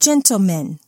gentlemen.